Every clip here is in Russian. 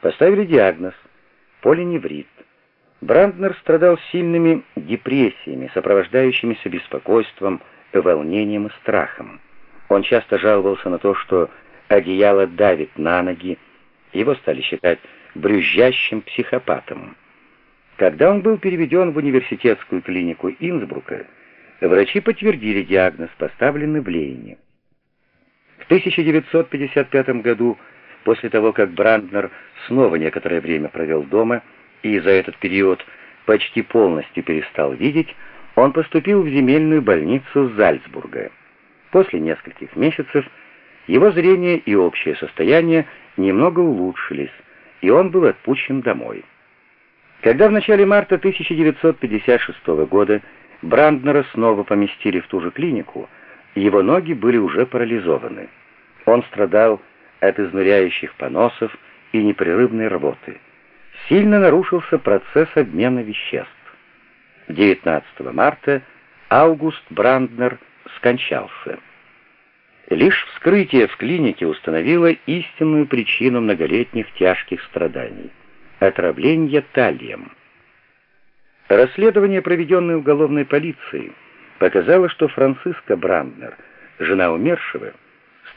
Поставили диагноз – полиневрит. Бранднер страдал сильными депрессиями, сопровождающимися беспокойством, волнением и страхом. Он часто жаловался на то, что одеяло давит на ноги, его стали считать брюзжащим психопатом. Когда он был переведен в университетскую клинику Инсбрука, врачи подтвердили диагноз, поставленный в Лейне. В 1955 году, после того, как Бранднер снова некоторое время провел дома и за этот период почти полностью перестал видеть, он поступил в земельную больницу Зальцбурга. После нескольких месяцев его зрение и общее состояние немного улучшились, и он был отпущен домой. Когда в начале марта 1956 года Бранднера снова поместили в ту же клинику, его ноги были уже парализованы. Он страдал от изнуряющих поносов и непрерывной рвоты. Сильно нарушился процесс обмена веществ. 19 марта Аугуст Бранднер скончался. Лишь вскрытие в клинике установило истинную причину многолетних тяжких страданий — отравление талием. Расследование, проведенное уголовной полицией, показало, что Франциска Бранднер, жена умершего,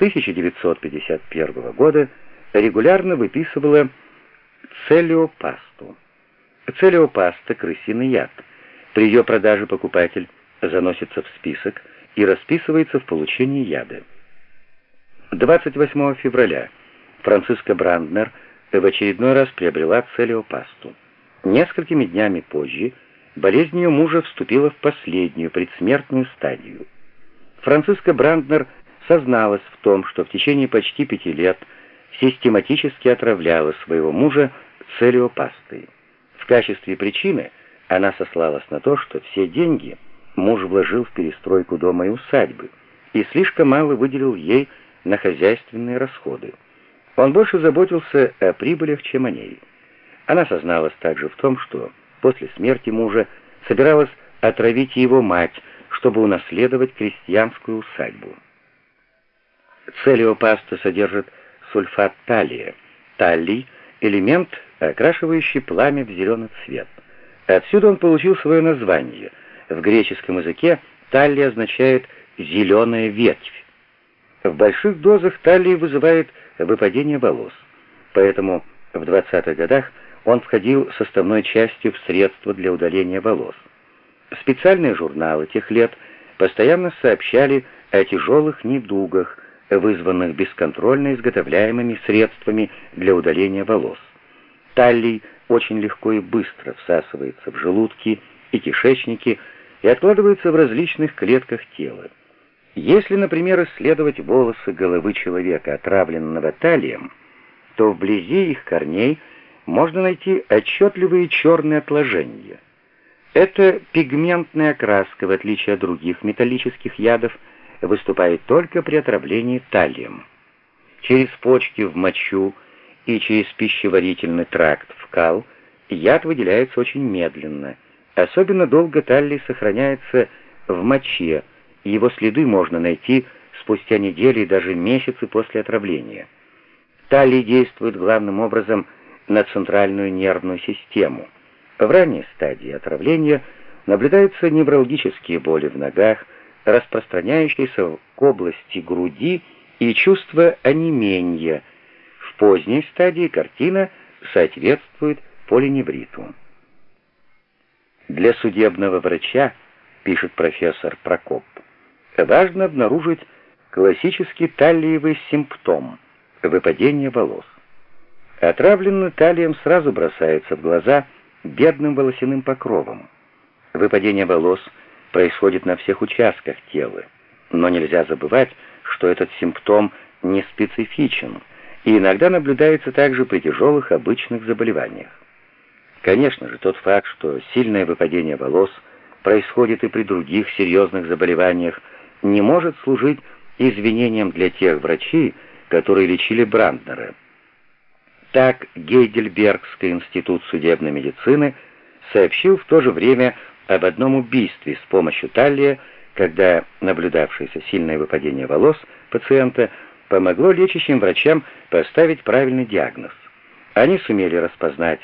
1951 года регулярно выписывала целиопасту. Целиопаста — крысиный яд. При ее продаже покупатель заносится в список и расписывается в получении яда. 28 февраля Франциска Бранднер в очередной раз приобрела целиопасту. Несколькими днями позже болезнь ее мужа вступила в последнюю предсмертную стадию. Франциска Бранднер созналась в том, что в течение почти пяти лет систематически отравляла своего мужа целиопастой. В качестве причины она сослалась на то, что все деньги муж вложил в перестройку дома и усадьбы и слишком мало выделил ей на хозяйственные расходы. Он больше заботился о прибылях, чем о ней. Она созналась также в том, что после смерти мужа собиралась отравить его мать, чтобы унаследовать крестьянскую усадьбу. Целиопаста содержит сульфат талия. Таллий — элемент, окрашивающий пламя в зеленый цвет. Отсюда он получил свое название. В греческом языке талия означает «зеленая ветвь». В больших дозах талии вызывает выпадение волос. Поэтому в 20-х годах он входил составной частью в средства для удаления волос. Специальные журналы тех лет постоянно сообщали о тяжелых недугах, вызванных бесконтрольно изготовляемыми средствами для удаления волос. Таллий очень легко и быстро всасывается в желудки и кишечники и откладывается в различных клетках тела. Если, например, исследовать волосы головы человека, отравленного талием, то вблизи их корней можно найти отчетливые черные отложения. Эта пигментная окраска, в отличие от других металлических ядов, выступает только при отравлении талием. Через почки в мочу и через пищеварительный тракт в кал яд выделяется очень медленно. Особенно долго талий сохраняется в моче, его следы можно найти спустя недели и даже месяцы после отравления. Талий действует главным образом на центральную нервную систему. В ранней стадии отравления наблюдаются неврологические боли в ногах, распространяющиеся к области груди и чувство онемения. В поздней стадии картина соответствует полиневриту. Для судебного врача, пишет профессор Прокоп, важно обнаружить классический талиевый симптом – выпадение волос. Отравленный талием сразу бросается в глаза бедным волосяным покровом. Выпадение волос происходит на всех участках тела, но нельзя забывать, что этот симптом не специфичен и иногда наблюдается также при тяжелых обычных заболеваниях. Конечно же, тот факт, что сильное выпадение волос происходит и при других серьезных заболеваниях, не может служить извинением для тех врачей, которые лечили Бранднера. Так Гейдельбергский институт судебной медицины сообщил в то же время об одном убийстве с помощью талия, когда наблюдавшееся сильное выпадение волос пациента помогло лечащим врачам поставить правильный диагноз. Они сумели распознать